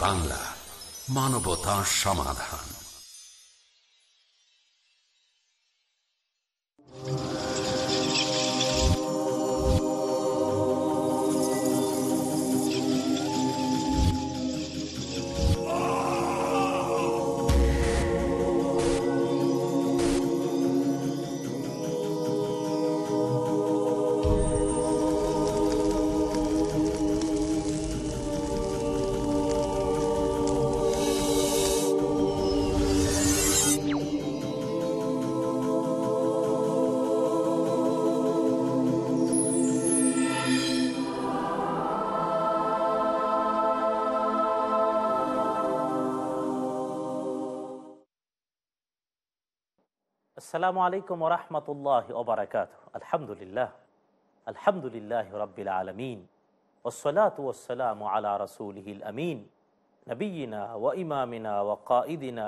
বাংলা মানবতা সমাধান। আসসালামু আলাইকুম রহমতুল্লাহ ওবরাকাত আলহামদুলিল্লাহ আলহামদুলিল্লাহ রবিল আলমিন ওসলাত ওসালাম আলা রসুলহিল আমিন নবীনা ও ইমামিনা ও কাঈদিনা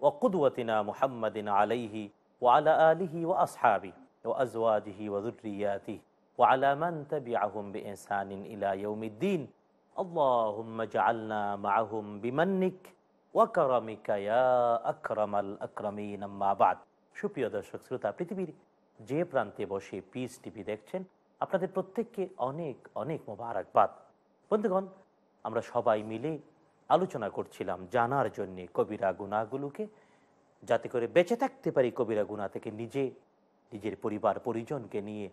ও কুদওয়তিনা মুহাম্মদিন আলাইহি ও আলা আলিহি ও আসহাবি ও আজওয়াজিহি ও জুরিয়াতি ও আলা মান তাবিআহুম বিইহসানিন ইলা ইয়াউমিদ্দিন اللهم اجعلنا معهم بمنك وكرمك يا أكرم الأكرمين أما بعد সুপ্রিয় দর্শক, শ্রোতা, পৃথিবীর যে প্রান্তে বসে পিস টিভি দেখছেন, আপনাদের প্রত্যেককে অনেক অনেক মোবারকবাদ। বন্ধুগণ, আমরা সবাই মিলে আলোচনা করছিলাম জানার জন্যে কবিরা গুণাগুলোকে, যাতে করে বেঁচে থাকতে পারি কবিরা গুণা থেকে নিজে, নিজের পরিবার, পরিজনকে নিয়ে,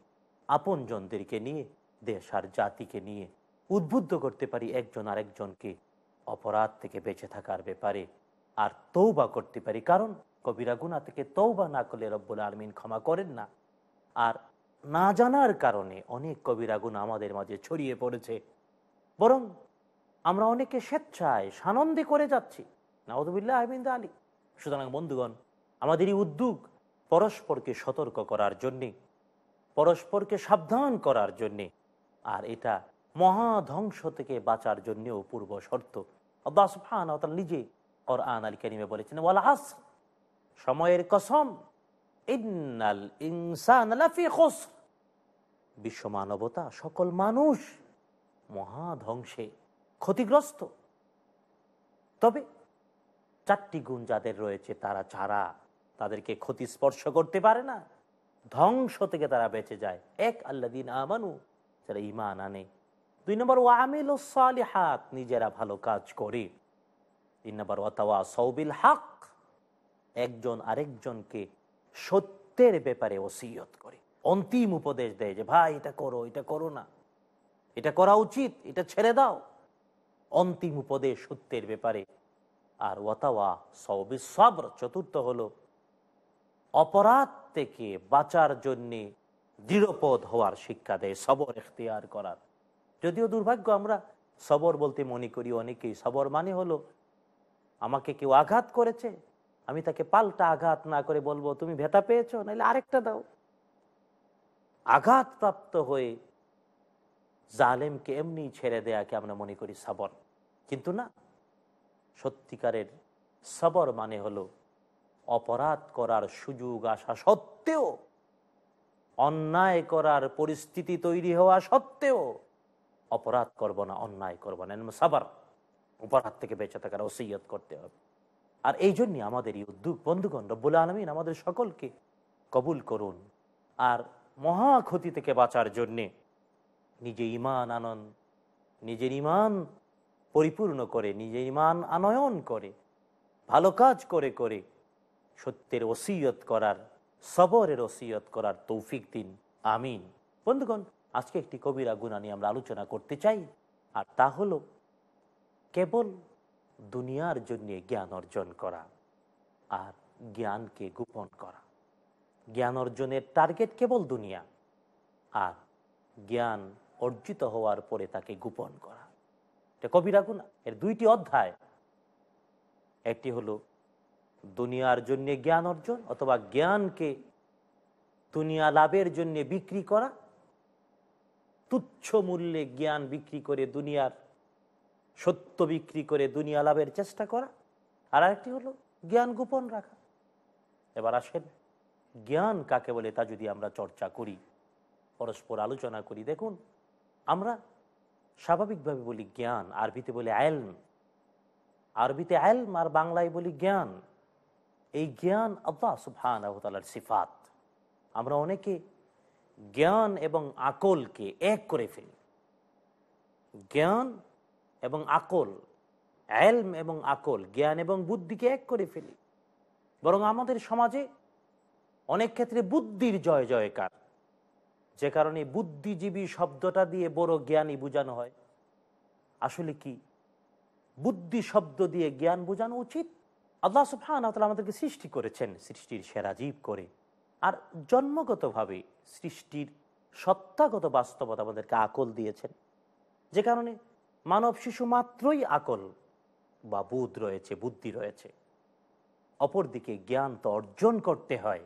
আপনজনদেরকে নিয়ে, দেশ আর জাতিকে নিয়ে উদ্বুদ্ধ করতে পারি একজন আরেকজনকে, অপরাধ থেকে বেঁচে থাকার ব্যাপারে, আর তৌবা করতে পারি। কারণ কবিরা গুণা থেকে তৌবা না করলে রব্বুল আলমিন ক্ষমা করেন না। আর না জানার কারণে অনেক কবিরা গুণা আমাদের মাঝে ছড়িয়ে পড়েছে। বরং আমরা অনেকে স্বেচ্ছায় সানন্দে করে যাচ্ছি। নাওদুবিল্লাহ আহমিদ আলী সুতরাং বন্ধুগণ আমাদের এই উদ্যোগ পরস্পরকে সতর্ক করার জন্যে, পরস্পরকে সাবধান করার জন্যে, আর এটা মহা ধ্বংস থেকে বাঁচার জন্যেও পূর্ব শর্ত। আব্বাস নিজে কোরআন আলী কারিমে বলেছেন, ওয়াল আস সময়ের কসম, ইন্নাল ইনসান বিশ্ব মানবতা সকল মানুষ মহাধ্বংসে ক্ষতিগ্রস্ত। তবে চারটি গুণ যাদের রয়েছে তারা ছাড়া তাদেরকে ক্ষতি স্পর্শ করতে পারে না। ধ্বংস থেকে তারা বেঁচে যায়। এক আল্লাদিন আমানু, যারা ইমান আনে। দুই নম্বর ওয়ামিল হাত নিজেরা ভালো কাজ করে। তিন নম্বর ওয়াতাওয়া সৌবিল হাক। একজন আরেকজনকে সত্যের ব্যাপারে ওসিয়ত করে। অন্তিম উপদেশ দেয় যে, ভাই, এটা করো এটা করো না। এটা করা উচিত, এটা ছেড়ে দাও। অন্তিম উপদেশ সত্যের ব্যাপারে। আর ওয়াতাওয়া সৌবি সবর, চতুর্থ হলো, অপরাধ থেকে বাঁচার জন্যে দৃঢ়পদ হওয়ার শিক্ষা দেয়, সবর এখতিয়ার করার। যদিও দুর্ভাগ্য, আমরা সবর বলতে মনে করি অনেকেই। সবর মানে হলো, আমাকে কেউ আঘাত করেছে আমি তাকে পাল্টা আঘাত না করে বলব, তুমি ভেতা পেয়েছ? নাহলে আরেকটা দাও। আঘাত প্রাপ্ত হয়ে জালেমকে এমনি ছেড়ে দেয়াকে আমরা মনে করি সবর। কিন্তু না, সত্যিকারের সবর মানে হলো অপরাধ করার সুযোগ আসা সত্ত্বেও, অন্যায় করার পরিস্থিতি তৈরি হওয়া সত্ত্বেও অপরাধ করব না, অন্যায় করব না। সাবার, অপরাধ থেকে বেঁচে থাকার ওসিয়ত করতে হবে। আর এই জন্যে আমাদের এই উদ্যোগ। বন্ধুগণ, রব্বুল আলমিন আমাদের সকলকে কবুল করুন আর মহা ক্ষতি থেকে বাঁচার জন্যে নিজে ইমান আনন, নিজের ইমান পরিপূর্ণ করে, নিজের ইমান আনয়ন করে, ভালো কাজ করে করে সত্যের ওসিয়ত করার, সবরের ওসিয়ত করার তৌফিক দিন। আমিন। বন্ধুগণ, আজকে একটি কবিরা গুণা নিয়ে আমরা আলোচনা করতে চাই, আর তা হলো, কেবল দুনিয়ার জন্য জ্ঞান অর্জন করা আর জ্ঞানকে গোপন করা। জ্ঞান অর্জনের টার্গেট কেবল দুনিয়া আর জ্ঞান অর্জিত হওয়ার পরে তাকে গোপন করা। এটা কবিরা গুণা এর দুইটি অধ্যায়। একটি হলো, দুনিয়ার জন্য জ্ঞান অর্জন অথবা জ্ঞানকে দুনিয়া লাভের জন্য বিক্রি করা। তুচ্ছ মূল্যে জ্ঞান বিক্রি করে দুনিয়ার সত্য বিক্রি করে দুনিয়া লাভের চেষ্টা করা। আর আরেকটি হলো জ্ঞান গোপন রাখা। এবার আসেন, জ্ঞান কাকে বলে তা যদি আমরা চর্চা করি, পরস্পর আলোচনা করি, দেখুন, আমরা স্বাভাবিকভাবে বলি জ্ঞান, আরবিতে বলি আলম আরবিতে আলম আর বাংলায় বলি জ্ঞান। এই জ্ঞান আল্লাহ সুবহান সিফাত। আমরা অনেকে জ্ঞান এবং আকলকে এক করে ফেলি। জ্ঞান এবং আকল, এলম এবং আকল, জ্ঞান এবং বুদ্ধিকে এক করে ফেলি। বরং আমাদের সমাজে অনেক ক্ষেত্রে বুদ্ধির জয় জয়কার। যে কারণে বুদ্ধিজীবী শব্দটা দিয়ে বড় জ্ঞানী বোঝানো হয়। আসলে কি? বুদ্ধি শব্দ দিয়ে জ্ঞান বোঝানো উচিত? আল্লাহ সুফান আমাদেরকে সৃষ্টি করেছেন, সৃষ্টির সেরা জীব করে। আর জন্মগতভাবে সৃষ্টির সত্তাগত বাস্তবতা আমাদেরকে আকল দিয়েছেন। যে কারণে মানব শিশু মাত্রই আকল বা বুধ রয়েছে, বুদ্ধি রয়েছে। অপরদিকে জ্ঞান তো অর্জন করতে হয়।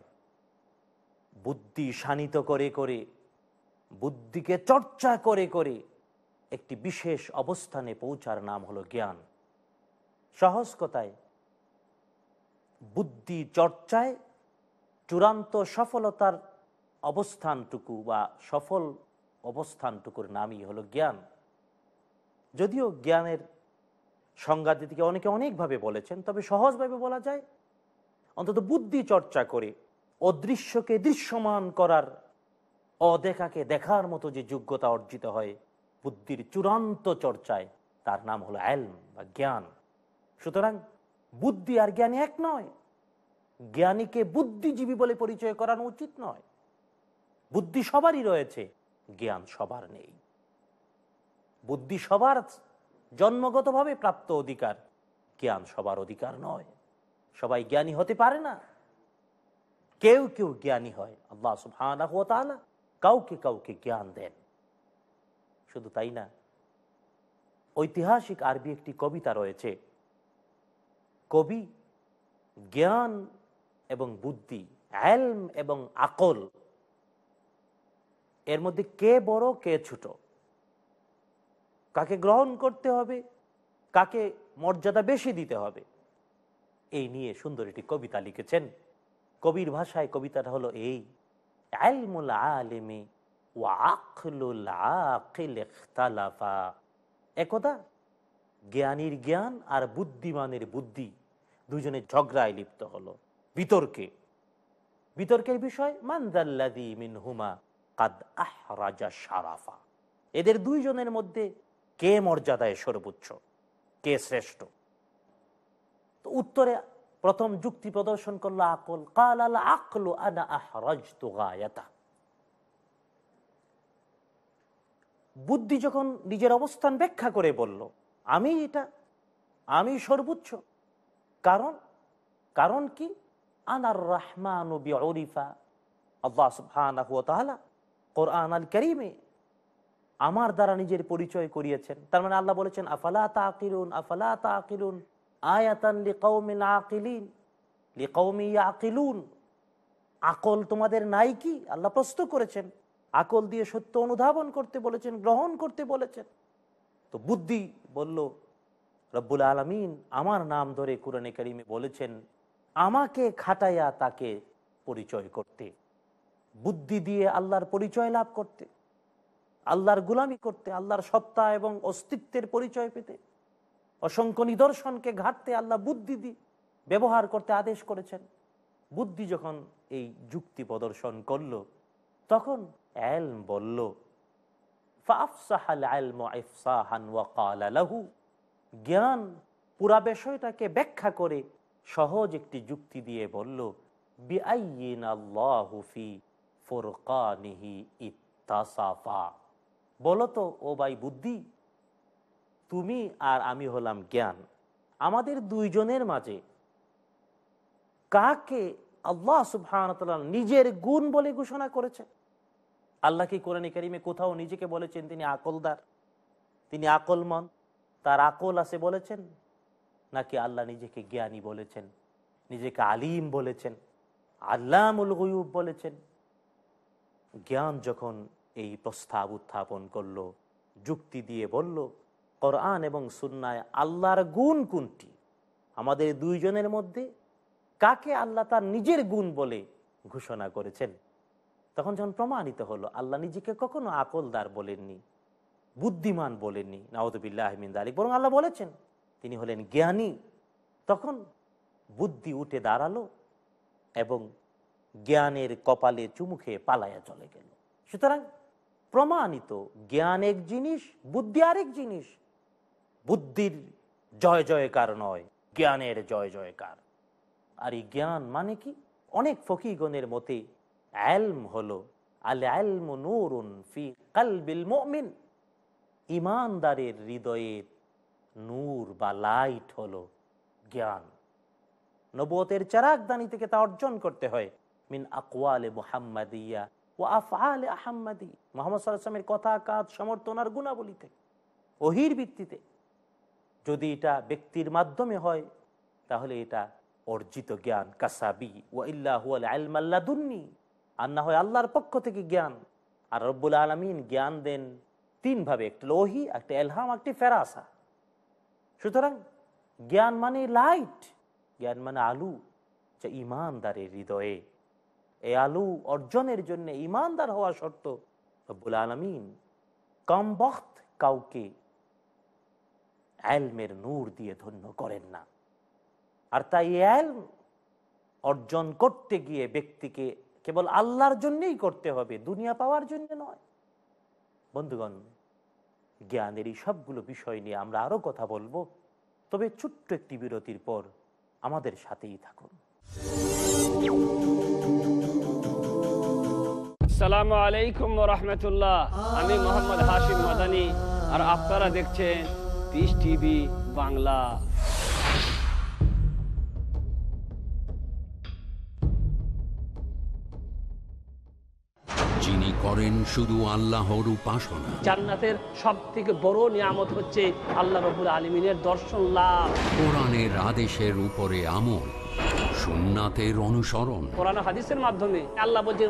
বুদ্ধি শানিত করে করে, বুদ্ধিকে চর্চা করে করে একটি বিশেষ অবস্থানে পৌঁছার নাম হলো জ্ঞান। সহজ কথায়, বুদ্ধি চর্চায় চূড়ান্ত সফলতার অবস্থানটুকু বা সফল অবস্থানটুকুর নামই হলো জ্ঞান। যদিও জ্ঞানের সংজ্ঞা দিদিকে অনেকে অনেকভাবে বলেছেন, তবে সহজভাবে বলা যায়, অন্তত বুদ্ধি চর্চা করে অদৃশ্যকে দৃশ্যমান করার অদেখাকে দেখার মতো যে যোগ্যতা অর্জিত হয় বুদ্ধির চূড়ান্ত চর্চায়, তার নাম হলো অ্যালম বা জ্ঞান। সুতরাং বুদ্ধি আর জ্ঞানী এক নয়। জ্ঞানীকে বুদ্ধিজীবী বলে পরিচয় করানো উচিত নয়। বুদ্ধি সবারই রয়েছে, জ্ঞান সবার নেই। বুদ্ধি সবার জন্মগতভাবে প্রাপ্ত অধিকার, জ্ঞান সবার অধিকার নয়। সবাই জ্ঞানী হতে পারে না। কেউ কেউ জ্ঞানী হয়, আল্লাহ তাআলা কাউকে কাউকে জ্ঞান দেন। শুধু তাই না, ঐতিহাসিক আরবি একটি কবিতা রয়েছে, কবি জ্ঞান এবং বুদ্ধি অ্যালম এবং আকল, এর মধ্যে কে বড়, কে ছোট? কাকে গ্রহণ করতে হবে, কাকে মর্যাদা বেশি দিতে হবে। এই নিয়ে সুন্দর একটি কবিতা লিখেছেন। কবির ভাষায় কবিতাটা হলো এই আলেমে একদা, জ্ঞানীর জ্ঞান আর বুদ্ধিমানের বুদ্ধি দুজনে ঝগড়ায় লিপ্ত হলো। বিতর্কে, বিতর্কের বিষয় মানদাল্লাদি মিন হুমা কাদ আহরাজা সারাফা এদের দুইজনের মধ্যে কে মর্যাদায় সর্বোচ্চ? কে শ্রেষ্ঠ? তো উত্তরে প্রথম যুক্তি প্রদর্শন করল আকল, কাল আল আকলু আনা বুদ্ধি যখন নিজের অবস্থান ব্যাখ্যা করে বলল, আমি এটা, আমি সর্বোচ্চ। কারণ কারণ কি? আনার রহমান আল্লাহ সুবহানাহু কোরআন আল করিমে আমার দ্বারা নিজের পরিচয় করিয়েছেন। তার মানে আল্লাহ বলেছেন, আফালা তাকিলুন আফালা তাকিলুন আয়াতান আকিলিন আকল তোমাদের নাই কি? আল্লাহ প্রশ্ন করেছেন। আকল দিয়ে সত্য অনুধাবন করতে বলেছেন, গ্রহণ করতে বলেছেন। তো বুদ্ধি বলল, রব্বুল আলমিন আমার নাম ধরে কোরআনে কারিমে বলেছেন, আমাকে খাটাইয়া তাকে পরিচয় করতে। বুদ্ধি দিয়ে আল্লাহর পরিচয় লাভ করতে। আল্লাহর গুলামি করতে, আল্লাহর সত্তা এবং অস্তিত্বের পরিচয় পেতে, অসংখ্য নিদর্শনকে ঘাটতে আল্লাহ বুদ্ধি দি ব্যবহার করতে আদেশ করেছেন। বুদ্ধি যখন এই যুক্তি প্রদর্শন করল, তখন এলম বলল জ্ঞান পুরা বিষয়টাকে ব্যাখ্যা করে সহজ একটি যুক্তি দিয়ে বলল বলো তো, ও ভাই বুদ্ধি, তুমি আর আমি হলাম জ্ঞান। আমাদের দুইজনের মাঝে কাকে আল্লাহ সুবহান নিজের গুণ বলে ঘোষণা করেছে? আল্লাহ কি কোরআন কারিমে কোথাও নিজেকে বলেছেন তিনি আকলদার, তিনি আকলমন, তার আকল আছে বলেছেন? নাকি আল্লাহ নিজেকে জ্ঞানী বলেছেন, নিজেকে আলিম বলেছেন গয়ুব বলেছেন? জ্ঞান যখন এই প্রস্তাব উত্থাপন করল, যুক্তি দিয়ে বলল, কোরআন এবং সুন্নায় আল্লাহর গুণ কোনটি? আমাদের দুইজনের মধ্যে কাকে আল্লাহ তার নিজের গুণ বলে ঘোষণা করেছেন? তখন যখন প্রমাণিত হলো, আল্লাহ নিজেকে কখনো আকলদার বলেননি, বুদ্ধিমান বলেননি নাওদুবিল্লাহ আহমিন আলী বরং আল্লাহ বলেছেন, তিনি হলেন জ্ঞানী। তখন বুদ্ধি উঠে দাঁড়াল এবং জ্ঞানের কপালে চুমুখে পালায়া চলে গেল। সুতরাং প্রমাণিত জ্ঞান এক জিনিস, বুদ্ধি আরেক জিনিস। বুদ্ধির জয় জয়কার নয়, জ্ঞানের জয় জয়কার। আর এই জ্ঞান মানে কি? অনেক ফকিগণের মতে আলম হলো আল আলম নূরুন ফি কালবিল মুমিন। ইমানদারের হৃদয়ের নূর বা লাইট হলো জ্ঞান। নবতের চারাকদানি থেকে তা অর্জন করতে হয়। মিন আকওয়ালে মুহাম্মাদিয়া ও আফআলে আহাম্মাদি। মোহাম্মদ সাল্লামের কথা, কাজ সমর্থন আর গুণাবলী থেকে, ওহির ভিত্তিতে। যদি এটা ব্যক্তির মাধ্যমে হয়, তাহলে এটা অর্জিত জ্ঞান। কাসাবি ও ইল্লাহ আলমাল্লাদুন্নি আর না হয় আল্লাহর পক্ষ থেকে জ্ঞান। আর রব্বুল আলমিন জ্ঞান দেন তিনভাবে একটা লোহি, একটা এলহাম একটি ফেরাসা। সুতরাং জ্ঞান মানে লাইট, জ্ঞান মানে আলু, যা ইমানদারের হৃদয়ে এই আলু অর্জনের জন্য ইমানদার হওয়া শর্ত রব্বুল আলমিন। কম বখত কাউকে এলমের নূর দিয়ে ধন্য করেন না। আর তাই এলম অর্জন করতে গিয়ে ব্যক্তিকে কেবল আল্লাহর জন্যই করতে হবে, দুনিয়া পাওয়ার জন্য নয়। বন্ধুগণ, জ্ঞানের এই সবগুলো বিষয় নিয়ে আমরা আরও কথা বলব, তবে ছোট্ট একটি বিরতির পর আমাদের সাথেই থাকুন। আসসালামু আলাইকুম রহমতুল্লাহ। আমি মোহাম্মদ হাশিম মাদানি আর আপনারা দেখছেন পিস টিভি বাংলা। যিনি করেন শুধু আল্লাহর উপাসনা। জান্নাতের সব থেকে বড় নিয়ামত হচ্ছে আল্লাহ রবুল আলমিনের দর্শন লাভ। কোরআনের আদেশের উপরে আমল। সুন্নাতের অনুসরণ। কোরআন হাদিসের মাধ্যমে আল্লাহ বলছে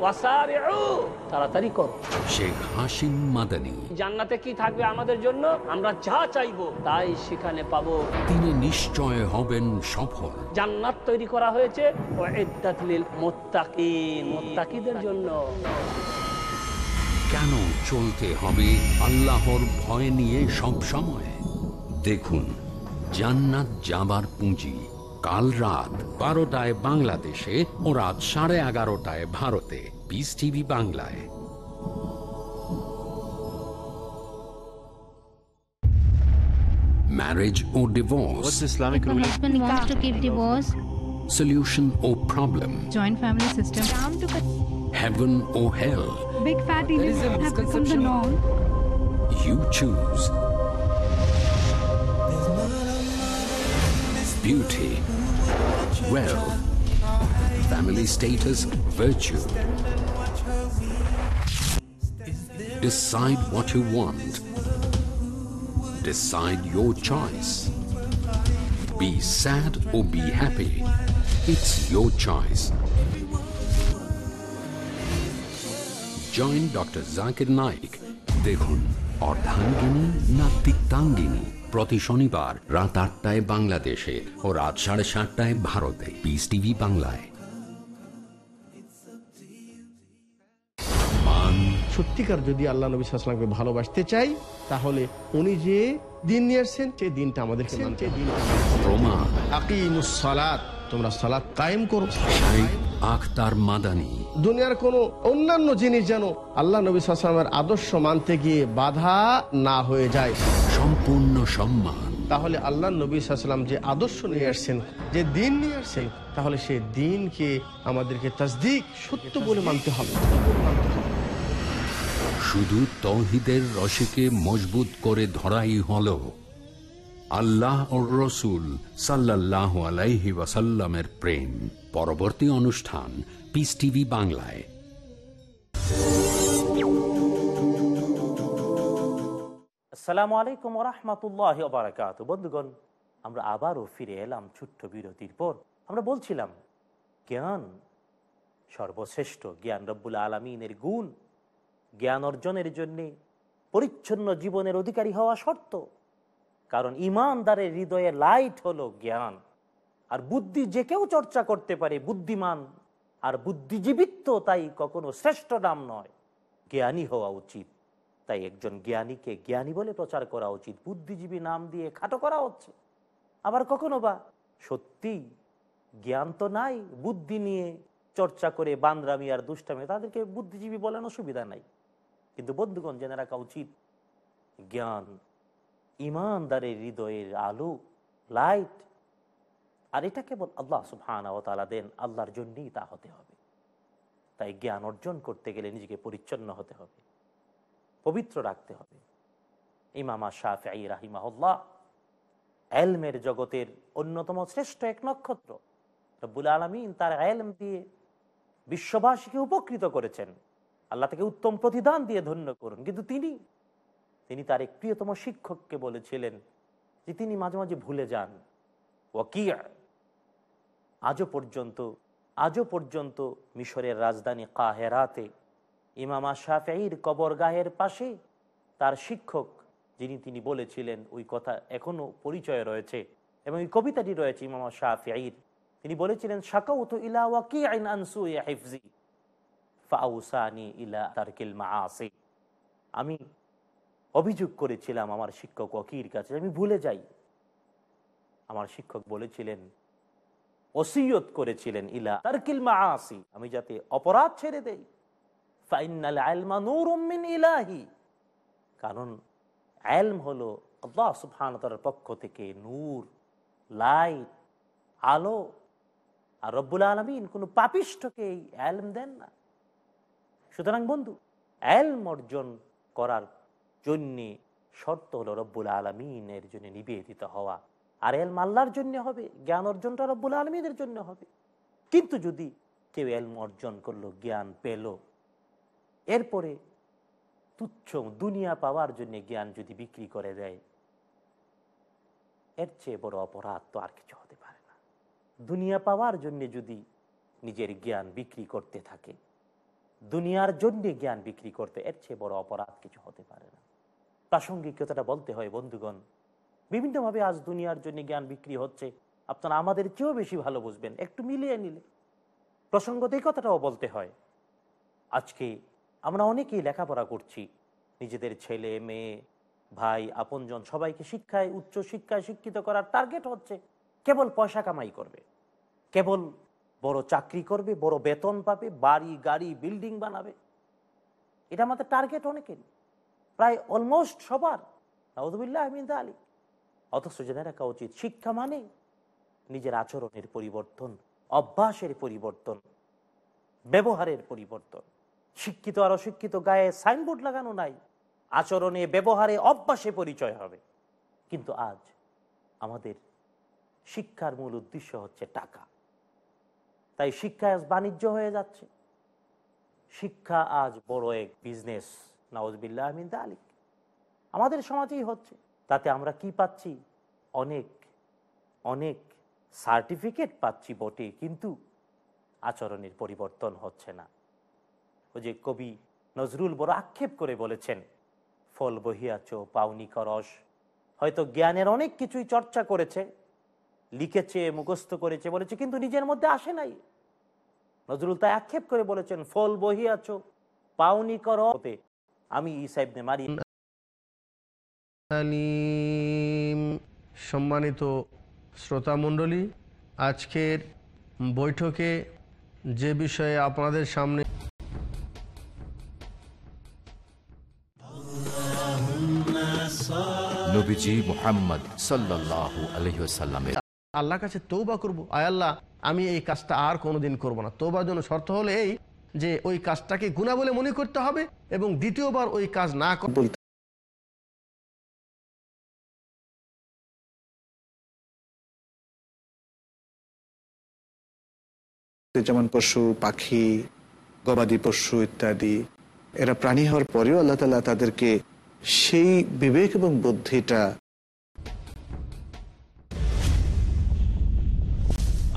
তাড়াতাড়ি করো। শেখ হাসিম মাদানী। জান্নাতে কি থাকবে আমাদের জন্য? আমরা যা চাইব তাই সেখানে পাবো। তিনি নিশ্চয় হবেন সফল। জান্নাত তৈরি করা হয়েছে মুত্তাকিন জন্য। কেন চলতে হবে আল্লাহর ভয় নিয়ে সব সময়? দেখুন জান্নাত যাবার পুঁজি। কাল রাত বারোটায় বাংলাদেশে ও রাত সাড়ে এগারোটায় ভারতে পিস টিভি বাংলায় marriage or divorce, What's Islamic If a ruling? husband wants to keep divorce, solution or problem, joint family system. Heaven or hell, Big fat events have become the norm. you choose. Beauty, wealth, family status, virtue. Decide what you want. Decide your choice. Be sad or be happy. It's your choice. Join doctor Zakir Naik দেখুন অর্ধাঙ্গিনী না তিক্তাঙ্গিনী প্রতি শনিবার রাত আটটায় বাংলাদেশে ও রাত সাড়ে সাতটায় ভারতে। পিস টিভি বাংলায়। সত্যিকার যদি আল্লাহ নবী সাল্লামকে ভালোবাসতে চাই তাহলে উনি যে দিন নিয়ে এসছেন সেই দিনটা আমাদেরকে মানতে তোমরা সালাত কায়েম করো। আখতার মাদানী। দুনিয়ার কোন অন্যান্য জিনিস যেন আল্লাহ নবী সাল্লামের আদর্শ মানতে গিয়ে বাধা না হয়ে যায়। সম্পূর্ণ সম্মান। তাহলে আল্লাহ নবী সাল্লাম যে আদর্শ নিয়ে আসছেন যে দিন নিয়ে আসছেন তাহলে সেই দিনকে আমাদেরকে তাসদিক সত্য বলে মানতে হবে। শুধু তৌহিদের রশিকে মজবুত করে ধরাই হলো আল্লাহ ও রসুল সাল্লাহ আলাইহি ওয়াসাল্লামের প্রেম। পরবর্তী অনুষ্ঠান পিস টিভি বাংলায়। আসসালামু আলাইকুম রহমতুল্লাহ বারাকাত বন্ধুগণ, আমরা আবারও ফিরে এলাম ছোট্ট বিরতির পর। আমরা বলছিলাম, জ্ঞান সর্বশ্রেষ্ঠ, জ্ঞান রব্বুল আলমিনের গুণ, জ্ঞান অর্জনের জন্যে পরিচ্ছন্ন জীবনের অধিকারী হওয়া শর্ত। কারণ ইমানদারের হৃদয়ে লাইট হলো জ্ঞান। আর বুদ্ধি যে কেউ চর্চা করতে পারে বুদ্ধিমান, আর বুদ্ধিজীবিত্ব তাই কখনো শ্রেষ্ঠ নাম নয়। জ্ঞানী হওয়া উচিত। তাই একজন জ্ঞানীকে জ্ঞানী বলে প্রচার করা উচিত। বুদ্ধিজীবী নাম দিয়ে খাটো করা হচ্ছে। আবার কখনো বা? সত্যি জ্ঞান তো নাই, বুদ্ধি নিয়ে চর্চা করে বান্দরামি আর দুষ্টামি, তাদেরকে বুদ্ধিজীবী বলেন অসুবিধা নাই। কিন্তু বন্ধুগণ, জেনে রাখা উচিত, জ্ঞান ইমানদারের হৃদয়ের আলো, লাইট, আর এটা কেবল আল্লাহ ও তালা দেন, আল্লাহর জন্যই তা হতে হবে। তাই জ্ঞান অর্জন করতে গেলে নিজেকে পরিচ্ছন্ন হতে হবে। পবিত্র রাখতে হবে। ইমামা শাহি রাহিমাহুল্লাহ এলমের জগতের অন্যতম শ্রেষ্ঠ এক নক্ষত্র। রব্বুল আলমিন তার এলম দিয়ে বিশ্ববাসীকে উপকৃত করেছেন। আল্লাহ তাকে উত্তম প্রতিদান দিয়ে ধন্য করুন। কিন্তু তিনি তিনি তার এক প্রিয়তম শিক্ষককে বলেছিলেন যে তিনি মাঝে মাঝে ভুলে যান। ওয়াকিয়া, আজও পর্যন্ত আজও পর্যন্ত মিশরের রাজধানী কাহেরাতে ইমামা শাফির কবরগাহের পাশে তার শিক্ষক যিনি তিনি বলেছিলেন ওই কথা এখনও পরিচয় রয়েছে এবং এই কবিতাটি রয়েছে ইমামা শাফির তিনি বলেছিলেন, শাকাউতু ইলা তারকিল মাআসি। আমি অভিযোগ করেছিলাম আমার শিক্ষক ওয়াকির কাছে, আমি ভুলে যাই। আমার শিক্ষক বলেছিলেন, ওসিয়ত করেছিলেন ইলা তারকিল মাআসি, আমি যাতে অপরাধ ছেড়ে দেই। ফাইনাল আলমা নূরুম মিন ইলাহি কারণ আলম হলো সুবহানাহু পক্ষ থেকে নূর, লাইট, আলো। আর রব্বুল আলমিন কোনো পাপিষ্ঠকে এই আলম দেন না। সুতরাং বন্ধু আলম অর্জন করার জন্যে শর্ত হলো রব্বুল আলমিনের জন্য নিবেদিত হওয়া। আর এলম আল্লাহর জন্য হবে, জ্ঞান অর্জনটা রব্বুল আলমীদের জন্য হবে। কিন্তু যদি কেউ এলম অর্জন করল, জ্ঞান পেল এরপরে তুচ্ছ দুনিয়া পাওয়ার জন্য জ্ঞান যদি বিক্রি করে দেয়, এর চেয়ে বড় অপরাধ তো আর কিছু হতে পারে না। দুনিয়া পাওয়ার জন্য যদি নিজের জ্ঞান বিক্রি করতে থাকে, দুনিয়ার জন্য জ্ঞান বিক্রি করতে, এর চেয়ে বড় অপরাধ কিছু হতে পারে না। প্রাসঙ্গিকতাটা বলতে হয়, বন্ধুগণ, বিভিন্নভাবে আজ দুনিয়ার জন্য জ্ঞান বিক্রি হচ্ছে, আপনারা আমাদের চেয়েও বেশি ভালো বুঝবেন, একটু মিলিয়ে নিলে। প্রসঙ্গত এই কথাটাও বলতে হয়, আজকে আমরা অনেকেই লেখাপড়া করছি। নিজেদের ছেলে, মেয়ে, ভাই, আপনজন সবাইকে শিক্ষায়, উচ্চ শিক্ষায় শিক্ষিত করার টার্গেট হচ্ছে কেবল পয়সা কামাই করবে। কেবল বড় চাকরি করবে, বড় বেতন পাবে, বাড়ি, গাড়ি বিল্ডিং বানাবে। এটা আমাদের টার্গেট অনেকেরই প্রায় অলমোস্ট সবার। নাউদুবিল্লাহ আহমিদ আলী অথচ জেনে রাখা উচিত, শিক্ষা মানে নিজের আচরণের পরিবর্তন, অভ্যাসের পরিবর্তন, ব্যবহারের পরিবর্তন। শিক্ষিত আর অশিক্ষিত গায়ে সাইনবোর্ড লাগানো নাই। আচরণে, ব্যবহারে অভ্যাসে পরিচয় হবে। কিন্তু আজ আমাদের শিক্ষার মূল উদ্দেশ্য হচ্ছে টাকা। তাই শিক্ষা আজ বাণিজ্য হয়ে যাচ্ছে। শিক্ষা আজ বড় এক বিজনেস নওয়াজবিল্লাহ আহমিদ আলী আমাদের সমাজেই হচ্ছে। তাতে আমরা কি পাচ্ছি? অনেক অনেক সার্টিফিকেট পাচ্ছি বটে, কিন্তু আচরণের পরিবর্তন হচ্ছে না। যে কবি নজরুল বড় আক্ষেপ করে বলেছেন, ফল বহিয়াছ পাউনি করস। হয়তো জ্ঞানের অনেক কিছুই চর্চা করেছে, লিখেছে, মুখস্থ করেছে, বলেছে, কিন্তু নিজের মধ্যে আসে নাই। নজরুল তাই আক্ষেপ করে বলেছেন, ফল বহিয়াছ পাউনি কর আমি ইসাইবনে মারি সম্মানিত শ্রোতামণ্ডলী আজকের বৈঠকে যে বিষয়ে আপনাদের সামনে নবীজি মোহাম্মদ সাল্লাহ আল্লাহ কাছে তৌবা করব। আয় আল্লাহ আমি এই কাজটা আর কোনোদিন করব না। তৌবার জন্য শর্ত হলো এই যে ওই কাজটাকে গুণা বলে মনে করতে হবে এবং দ্বিতীয়বার ওই কাজ না কর- বলতে যেমন পশু পাখি গবাদি পশু ইত্যাদি এরা প্রাণী হওয়ার পরেও আল্লাহ তালা তাদেরকে সেই বিবেক এবং বুদ্ধিটা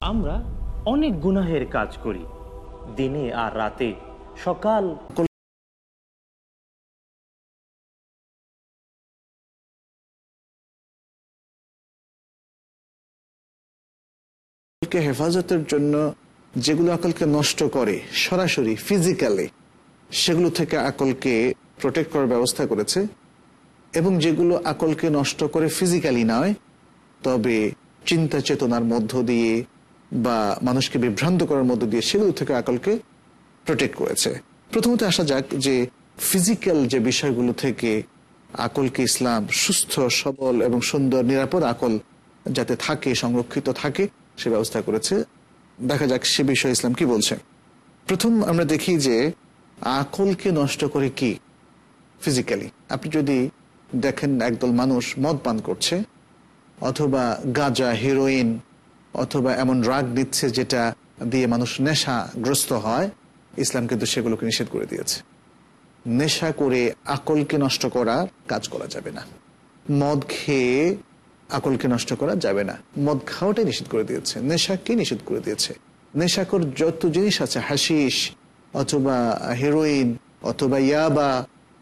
আমরা অনেক গুনাহের কাজ করি দিনে আর রাতে। সকাল হেফাজতের জন্য যেগুলো আকলকে নষ্ট করে সরাসরি ফিজিক্যালি সেগুলো থেকে আকলকে প্রোটেক্ট করার ব্যবস্থা করেছে এবং যেগুলো আকলকে নষ্ট করে ফিজিক্যালি নয়, তবে চিন্তা চেতনার মধ্য দিয়ে বা মানুষকে বিভ্রান্ত করার মধ্য দিয়ে সেগুলো থেকে আকলকে প্রোটেক্ট করেছে। প্রথমত আসা যাক যে ফিজিক্যাল যে বিষয়গুলো থেকে আকলকে ইসলাম সুস্থ, সবল এবং সুন্দর, নিরাপদ আকল যাতে থাকে, সংরক্ষিত থাকে, সে ব্যবস্থা করেছে। দেখা যাক সে বিষয়ে ইসলাম কি বলছে। প্রথম আমরা দেখি যে আকলকে নষ্ট করে কি? ফিজিক্যালি আপনি যদি দেখেন একদল মানুষ মদ পান করছে, অথবা গাঁজা হিরোইন অথবা এমন রাগ দিচ্ছে যেটা দিয়ে মানুষ নেশাগ্রস্ত হয়, ইসলাম কিন্তু সেগুলোকে নিষেধ করে দিয়েছে। নেশা করে আকলকে নষ্ট করার কাজ করা যাবে না। মদ খেয়ে আকলকে নষ্ট করা যাবে না। মদ খাওয়াটাই নিষেধ করে দিয়েছে। নেশাকে নিষেধ করে দিয়েছে। নেশাকর যত জিনিস আছে হাসিস অথবা হেরোইন অথবা ইয়াবা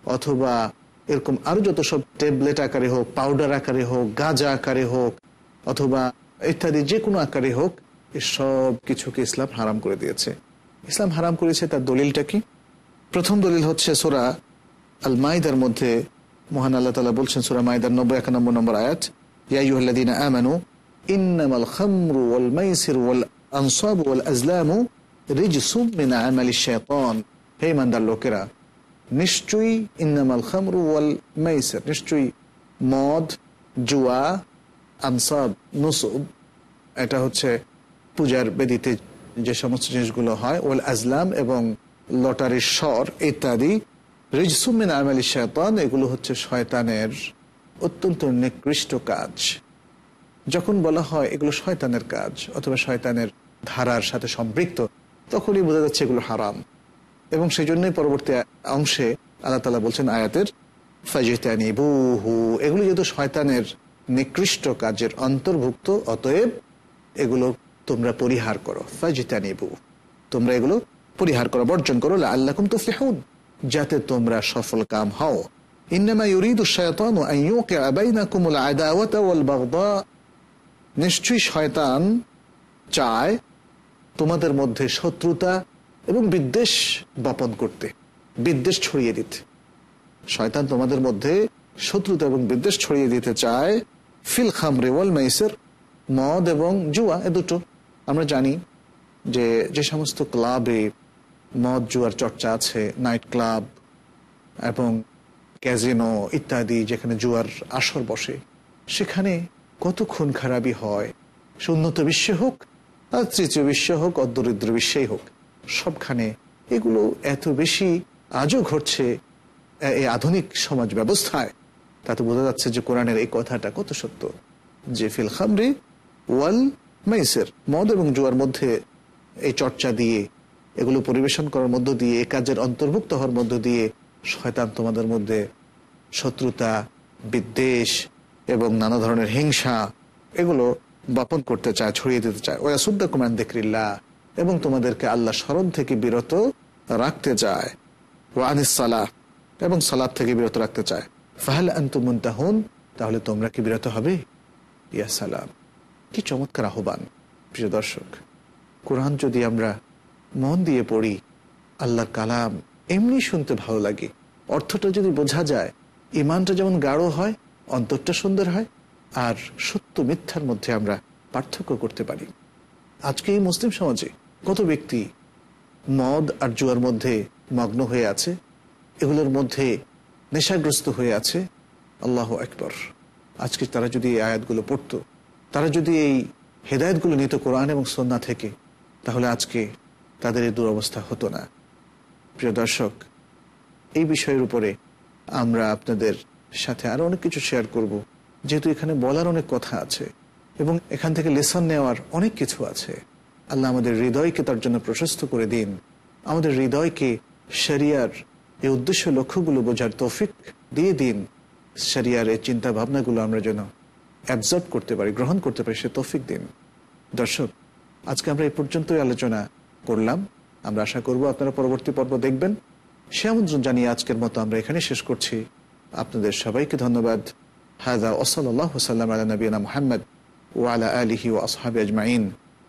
অথবা এরকম আরও যত সব ট্যাবলেট আকারে হোক, পাউডার আকারে হোক, গাঁজা আকারে হোক, অথবা ইত্যাদি যে কোনো আকারে হোক সব কিছুকে ইসলাম হারাম করে দিয়েছে। ইসলাম হারাম করেছে তার দলিলটা কি? প্রথম দলিল হচ্ছে সোরা আল মাইদার মধ্যে মহান আল্লাহ তালা বলছেন, সোরা মাইদার নব্বই একানব্বই নম্বর আয়াত ইয়াইহ্লাদিন লোকেরা নিশ্চয়ই ইন্নামাল খামরু ওয়াল মাইসির, নিশ্চয়ই মদ, জুয়া, আনসাব, নুসুব, এটা হচ্ছে পূজার বেদিতে যে সমস্ত জিনিসগুলো হয়, ওয়াল আজলাম এবং লটারির স্বর ইত্যাদি। রিজসুমিন আমালি শয়তান এগুলো হচ্ছে শয়তানের অত্যন্ত নিকৃষ্ট কাজ। যখন বলা হয় এগুলো শয়তানের কাজ অথবা শয়তানের ধারার সাথে সম্পৃক্ত, তখনই বোঝা যাচ্ছে এগুলো হারাম। এবং সেই জন্যই পরবর্তী অংশে আল্লাহ তালা বলছেন আয়াতের ফাজিতানি বহু এগুলো যেহেতু শয়তানের নিকৃষ্ট কাজের অন্তর্ভুক্ত, অতএব এগুলো তোমরা পরিহার করো। ফাজিতানি বহু তোমরা এগুলো পরিহার করো, বর্জন করো আল্লাহ তো ফেহুন যাতে তোমরা সফল কাম হও। ইন্নামা ইউরিদু শায়তানু আন ইউকিআ বাইনাকুমুল আদাওয়াতা ওয়াল বাগদা। নিশ্চয়ই শয়তান চায় তোমাদের মধ্যে শত্রুতা এবং বিদ্বেষ বপন করতে, বিদ্বেষ ছড়িয়ে দিতে। শয়তান তোমাদের মধ্যে শত্রুতা এবং বিদ্বেষ ছড়িয়ে দিতে চায়। ফিল খামরে ওয়াল মাইসের, মদ এবং জুয়া, এ দুটো। আমরা জানি যে যে সমস্ত ক্লাবে মদ, জুয়ার চর্চা আছে, নাইট ক্লাব এবং ক্যাজিনো ইত্যাদি, যেখানে জুয়ার আসর বসে, সেখানে কত খুন খারাপি হয়। সে উন্নত বিশ্বে হোক আর তৃতীয় বিশ্বে হোক, অদরিদ্র বিশ্বেই হোক। সবখানে। এগুলো এত বেশি আজও ঘটছে এই আধুনিক সমাজ ব্যবস্থায়। তাতে বোঝা যাচ্ছে যে কোরআনের এই কথাটা কত সত্য। যে ফিল খামরি ওয়াল মাইসের, মদ এবং জুয়ার মধ্যে এই চর্চা দিয়ে, এগুলো পরিবেশন করার মধ্য দিয়ে, এ কাজের অন্তর্ভুক্ত হওয়ার মধ্য দিয়ে শয়তান তোমাদের মধ্যে শত্রুতা, বিদ্বেষ এবং নানা ধরনের হিংসা, এগুলো বপন করতে চায়, ছড়িয়ে দিতে চায়। ওয়া সুদ্দা কুমান দেখরিল্লা এবং তোমাদেরকে আল্লাহ স্মরণ থেকে বিরত রাখতে চায়। সালাহ, এবং সালাদ থেকে বিরত রাখতে চায়। ফাহাল আন্তুমুন্তাহুন তাহলে তোমরা কি বিরত হবে? ইয়া সালাম। কি চমৎকার আহ্বান, প্রিয় দর্শক। কোরআন যদি আমরা মন দিয়ে পড়ি, আল্লাহর কালাম এমনি শুনতে ভালো লাগে। অর্থটা যদি বোঝা যায় ইমানটা যেমন গাঢ় হয়, অন্তরটা সুন্দর হয়, আর সত্য মিথ্যার মধ্যে আমরা পার্থক্য করতে পারি। আজকে এই মুসলিম সমাজে কত ব্যক্তি মদ আর জুয়ার মধ্যে মগ্ন হয়ে আছে? এগুলোর মধ্যে নেশাগ্রস্ত হয়ে আছে? আল্লাহ একবার আজকে তারা যদি এই আয়াতগুলো পড়তো, তারা যদি এই হেদায়তগুলো নিত কোরআন এবং সন্না থেকে, তাহলে আজকে তাদের এই দুরবস্থা হতো না। প্রিয় দর্শক, এই বিষয়ের উপরে আমরা আপনাদের সাথে আরও অনেক কিছু শেয়ার করব, যেহেতু এখানে বলার অনেক কথা আছে এবং এখান থেকে লেসন নেওয়ার অনেক কিছু আছে। আল্লাহ আমাদের হৃদয়কে তার জন্য প্রশস্ত করে দিন। আমাদের হৃদয়কে শরিয়ার এই উদ্দেশ্য লক্ষ্যগুলো বোঝার তৌফিক দিয়ে দিন। শরিয়ার এই চিন্তা ভাবনাগুলো আমরা যেন অ্যাবজর্ব করতে পারি, গ্রহণ করতে পারি, সে তৌফিক দিন। দর্শক, আজকে আমরা এই পর্যন্তই আলোচনা করলাম। আমরা আশা করব আপনারা পরবর্তী পর্ব দেখবেন। সে আমন্ত্রণ জানিয়ে আজকের মতো আমরা এখানে শেষ করছি। আপনাদের সবাইকে ধন্যবাদ। হাজা ওসলাল্লাহ সাল্লাম আলা নবীনা মোহাম্মদ ওয়ালা আলিহি ও আসহাবি আজমাইন।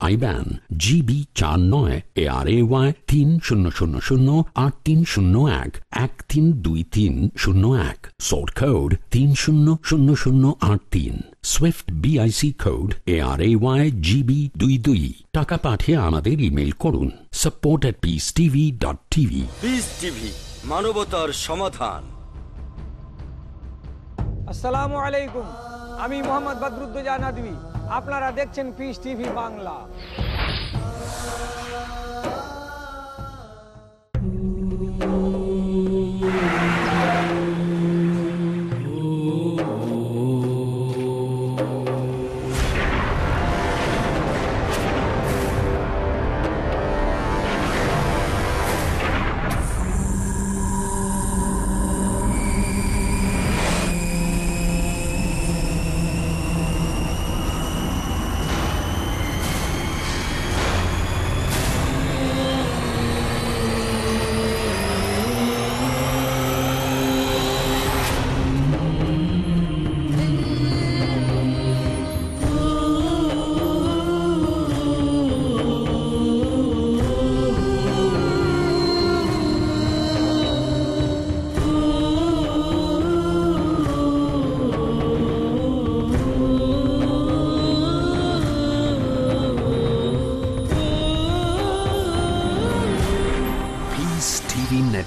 আইব্যান জিবি চার নয় এ আর এ ওয়াই তিন শূন্য শূন্য শূন্য আট তিন শূন্য এক এক তিন দুই তিন শূন্য এক সোর্ট কোড তিন শূন্য শূন্য শূন্য আট তিন swift BIC code A R A Y GB দুই দুই। টাকা পাঠিয়ে আমাদের ইমেল করুন support at peace TV dot TV peace TV মানবতার সমাধান। আসসালামু আলাইকুম আমি মোহাম্মদ বদরুদ্দোজা নদী আপনারা দেখছেন peace TV Bangla.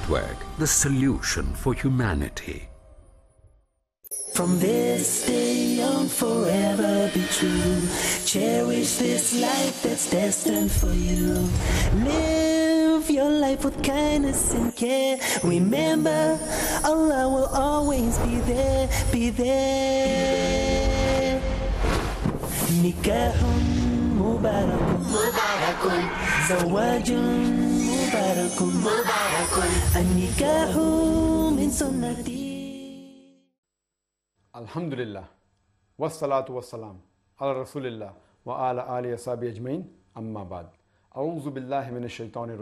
Network, the solution for humanity. From this day on, forever be true. Cherish this life that's destined for you. Live your life with kindness and care. Remember, Allah will always be there, be there. Nikahun mubarakun, mubarakun. Zawajun مبارك النكاح من سنتي. الحمد لله والصلاة والسلام على رسول الله وعلى آله وصحبه أجمعين. أما بعد أعوذ بالله من الشيطان الرجيم.